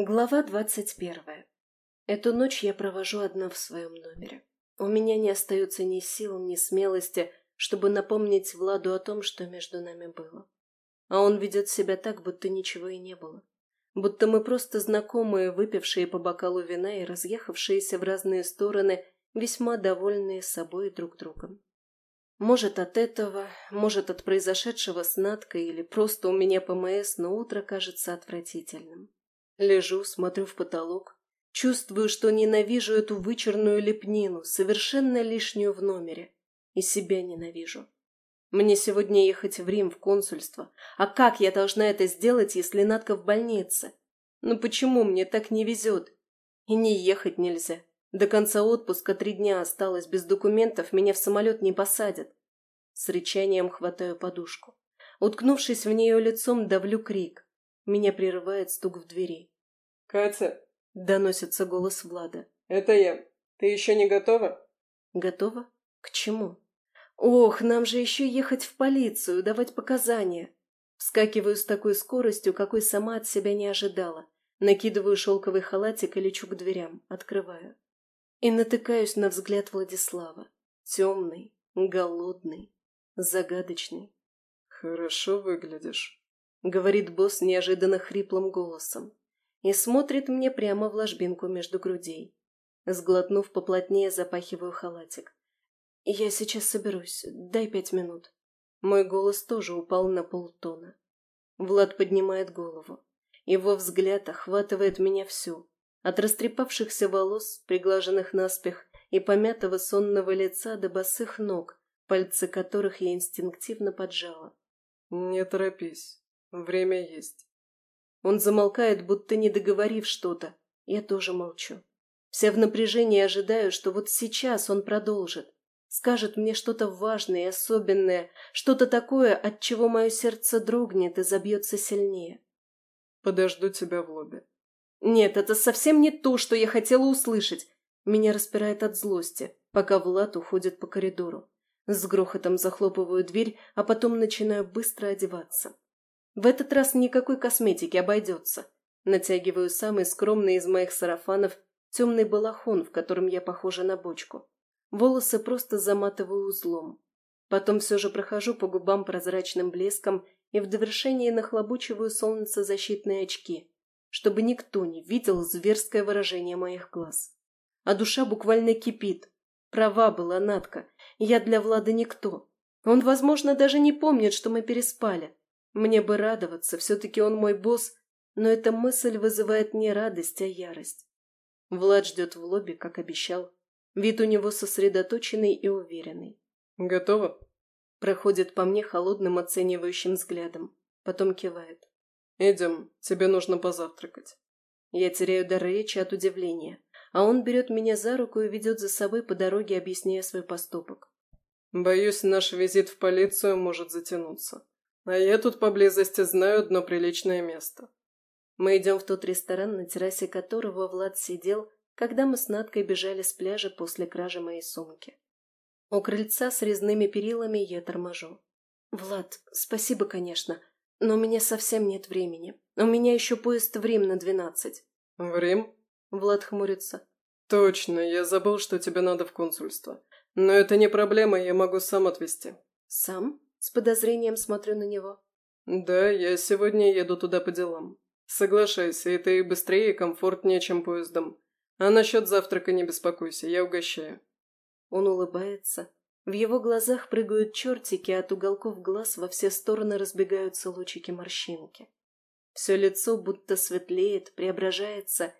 Глава двадцать первая. Эту ночь я провожу одна в своем номере. У меня не остается ни сил, ни смелости, чтобы напомнить Владу о том, что между нами было. А он ведет себя так, будто ничего и не было. Будто мы просто знакомые, выпившие по бокалу вина и разъехавшиеся в разные стороны, весьма довольные собой и друг другом. Может, от этого, может, от произошедшего с Надкой или просто у меня ПМС, но утро кажется отвратительным. Лежу, смотрю в потолок, чувствую, что ненавижу эту вычерную лепнину, совершенно лишнюю в номере, и себя ненавижу. Мне сегодня ехать в Рим в консульство. А как я должна это сделать, если Надка в больнице? Ну почему мне так не везет? И не ехать нельзя. До конца отпуска три дня осталось, без документов меня в самолет не посадят. С рычанием хватаю подушку. Уткнувшись в нее лицом, давлю крик. Меня прерывает стук в двери. «Катя!» — доносится голос Влада. «Это я. Ты еще не готова?» «Готова? К чему?» «Ох, нам же еще ехать в полицию, давать показания!» Вскакиваю с такой скоростью, какой сама от себя не ожидала. Накидываю шелковый халатик и лечу к дверям, открываю. И натыкаюсь на взгляд Владислава. Темный, голодный, загадочный. «Хорошо выглядишь», — говорит босс неожиданно хриплым голосом и смотрит мне прямо в ложбинку между грудей. Сглотнув поплотнее, запахиваю халатик. «Я сейчас соберусь. Дай пять минут». Мой голос тоже упал на полтона. Влад поднимает голову. Его взгляд охватывает меня всю. От растрепавшихся волос, приглаженных наспех, и помятого сонного лица до босых ног, пальцы которых я инстинктивно поджала. «Не торопись. Время есть. Он замолкает, будто не договорив что-то. Я тоже молчу. Вся в напряжении ожидаю, что вот сейчас он продолжит. Скажет мне что-то важное и особенное, что-то такое, от чего мое сердце дрогнет и забьется сильнее. Подожду тебя в лобби. Нет, это совсем не то, что я хотела услышать. Меня распирает от злости, пока Влад уходит по коридору. С грохотом захлопываю дверь, а потом начинаю быстро одеваться. В этот раз никакой косметики обойдется. Натягиваю самый скромный из моих сарафанов темный балахон, в котором я похожа на бочку. Волосы просто заматываю узлом. Потом все же прохожу по губам прозрачным блеском и в довершении нахлобучиваю солнцезащитные очки, чтобы никто не видел зверское выражение моих глаз. А душа буквально кипит. Права была Надка. Я для Влада никто. Он, возможно, даже не помнит, что мы переспали. Мне бы радоваться, все-таки он мой босс, но эта мысль вызывает не радость, а ярость. Влад ждет в лобби, как обещал. Вид у него сосредоточенный и уверенный. «Готово?» Проходит по мне холодным оценивающим взглядом. Потом кивает. «Идем, тебе нужно позавтракать». Я теряю дар речи от удивления, а он берет меня за руку и ведет за собой по дороге, объясняя свой поступок. «Боюсь, наш визит в полицию может затянуться. А я тут поблизости знаю одно приличное место. Мы идем в тот ресторан, на террасе которого Влад сидел, когда мы с Надкой бежали с пляжа после кражи моей сумки. У крыльца с резными перилами я торможу. «Влад, спасибо, конечно, но у меня совсем нет времени. У меня еще поезд в Рим на двенадцать». «В Рим?» Влад хмурится. «Точно, я забыл, что тебе надо в консульство. Но это не проблема, я могу сам отвезти». «Сам?» С подозрением смотрю на него. «Да, я сегодня еду туда по делам. Соглашайся, это и быстрее, и комфортнее, чем поездом. А насчет завтрака не беспокойся, я угощаю». Он улыбается. В его глазах прыгают чертики, а от уголков глаз во все стороны разбегаются лучики морщинки. Все лицо будто светлеет, преображается,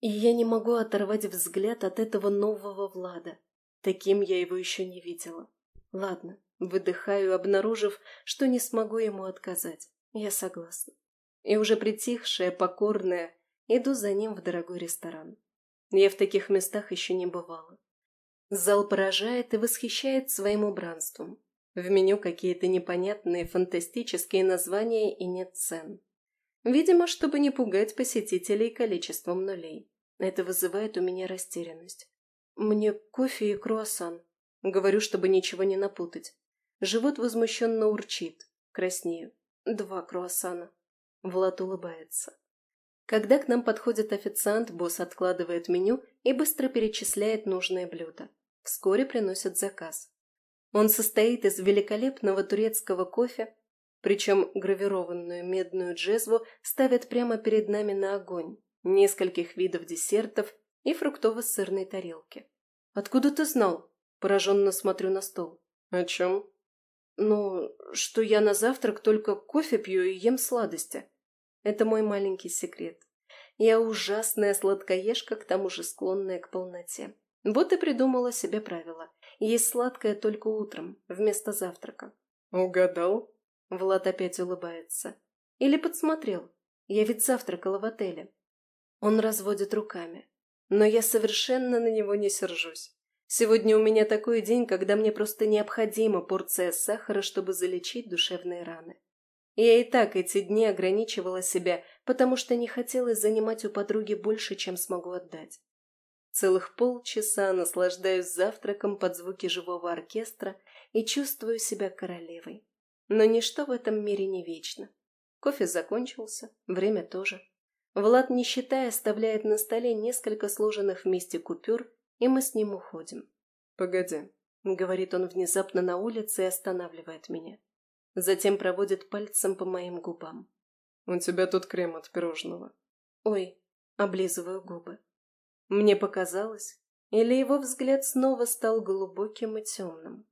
и я не могу оторвать взгляд от этого нового Влада. Таким я его еще не видела. Ладно, Выдыхаю, обнаружив, что не смогу ему отказать. Я согласна. И уже притихшая, покорная, иду за ним в дорогой ресторан. Я в таких местах еще не бывала. Зал поражает и восхищает своим убранством. В меню какие-то непонятные фантастические названия и нет цен. Видимо, чтобы не пугать посетителей количеством нулей. Это вызывает у меня растерянность. Мне кофе и круассан. Говорю, чтобы ничего не напутать. Живот возмущенно урчит. Краснею. Два круассана. Влад улыбается. Когда к нам подходит официант, босс откладывает меню и быстро перечисляет нужное блюдо. Вскоре приносят заказ. Он состоит из великолепного турецкого кофе, причем гравированную медную джезву ставят прямо перед нами на огонь, нескольких видов десертов и фруктово-сырной тарелки. «Откуда ты знал?» – пораженно смотрю на стол. «О чем?» «Ну, что я на завтрак только кофе пью и ем сладости. Это мой маленький секрет. Я ужасная сладкоежка, к тому же склонная к полноте. Вот и придумала себе правило. Есть сладкое только утром, вместо завтрака. «Угадал?» Влад опять улыбается. «Или подсмотрел. Я ведь завтракала в отеле». Он разводит руками. Но я совершенно на него не сержусь. Сегодня у меня такой день, когда мне просто необходима порция сахара, чтобы залечить душевные раны. Я и так эти дни ограничивала себя, потому что не хотелось занимать у подруги больше, чем смогу отдать. Целых полчаса наслаждаюсь завтраком под звуки живого оркестра и чувствую себя королевой. Но ничто в этом мире не вечно. Кофе закончился, время тоже. Влад, не считая, оставляет на столе несколько сложенных вместе купюр, и мы с ним уходим. «Погоди», — говорит он внезапно на улице и останавливает меня. Затем проводит пальцем по моим губам. «У тебя тут крем от пирожного». «Ой», — облизываю губы. Мне показалось, или его взгляд снова стал глубоким и темным.